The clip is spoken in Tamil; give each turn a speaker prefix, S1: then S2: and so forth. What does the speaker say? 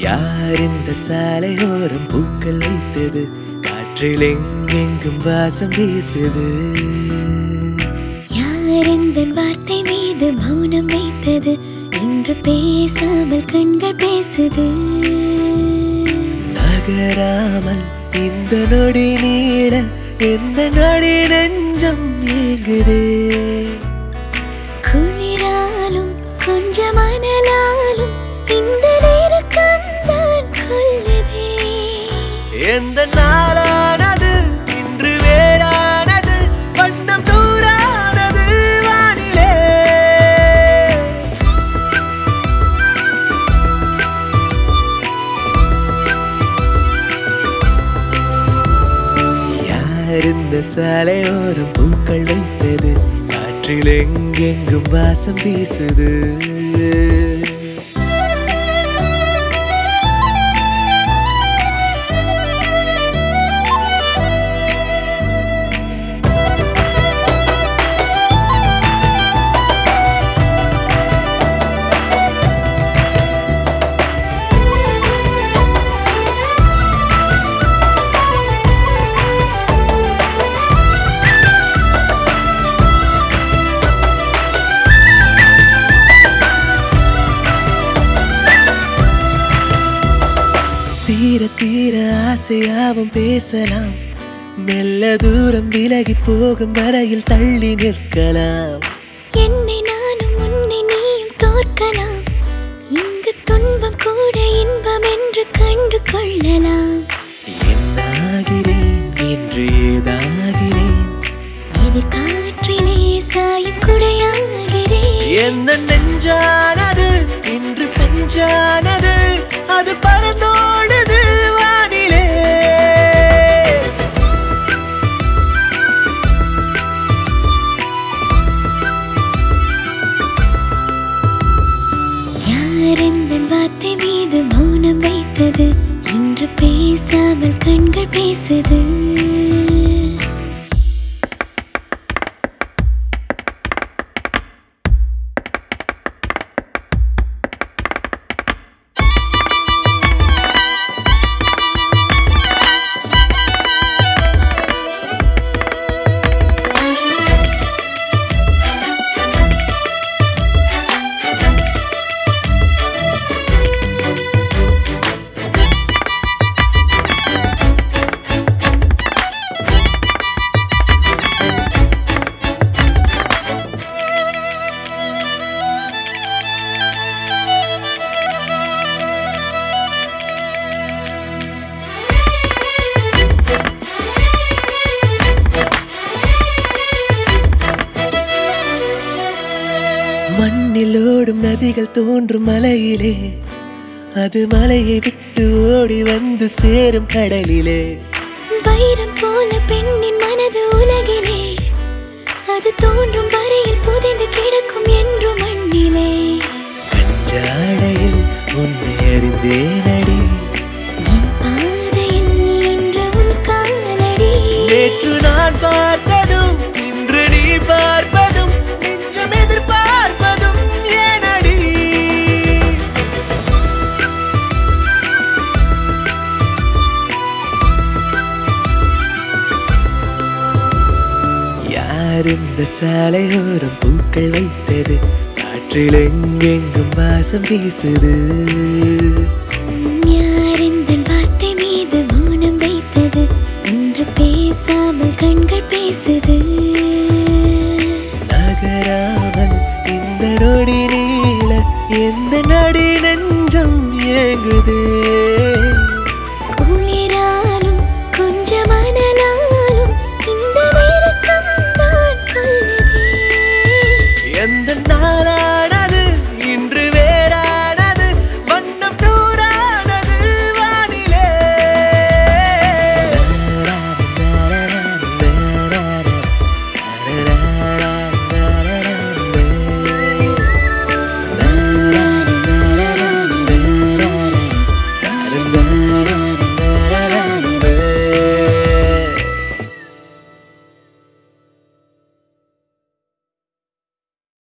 S1: யார் இந்த சாலையோரம் பூக்கள் வைத்தது? காற்றில் எங்கெங்கும் வாசம் வீசுது.
S2: யார் இந்த வார்த்தை மீது மௌனம் வைத்தது? இன்று பேசாமல் கண்கள் பேசுது.
S1: நகராமல் இந்த நொடி நீட எந்த நொடி நெஞ்சம் ஏங்குதே.
S2: குளிராலும் கொஞ்சம்
S1: எந்த நாளானது இன்று வேறானது வண்ணம் தூரானது வானிலே. யார் இந்த சாலையோரம் பூக்கள் வைத்தது காற்றில் எங்கெங்கும் வாசம் வீசுது. தீர தீர ஆசையாவும் பேசலாம். மெல்ல தூரம் விலகி போகும் வரையில் தள்ளி நிற்கலாம்.
S2: என்னை நானும் உன்னை நீயும் தோற்கலாம். இங்கு துன்பம் கூட இன்பம் என்று கண்டு கொள்ளலாம்.
S1: என்னாகிறேன்? என்று ஏதாகிறேன்?
S2: இது காற்றிலே சாயும் குடையாகிறேன்.
S1: எந்த நெஞ்சானது? இன்று பெஞ்சானது?
S2: யார் வார்த்தை மீது மௌனம் வைத்தது. இன்று பேசாமல் கண்கள் பேசுது.
S1: மண்ணில் ஓடும் நதிகள் தோன்றும் மலையிலே. அது மலையை விட்டு ஓடி வந்து சேரும் கடலிலே.
S2: வைரம் போல பெண்ணின் மனது உலகிலே. அது தோன்றும் வரையில் புதைந்து கிடக்கும் என்று மண்ணிலே.
S1: கஞ்சாடையில் உன்னை அறிந்தேனடி நேற்று நான் பார்த்ததும் இந்த சாலையோரம் பூக்கள் வைத்தது. காற்றில் எங்கெங்கும் வாசம் வீசுது.
S2: வார்த்தை மீது மௌனம் வைத்தது. இன்று பேசாமல் கண்கள் பேசுது.
S1: நகராமல் இந்த நொடி நீள எந்த நடி நெஞ்சம் ஏங்குதே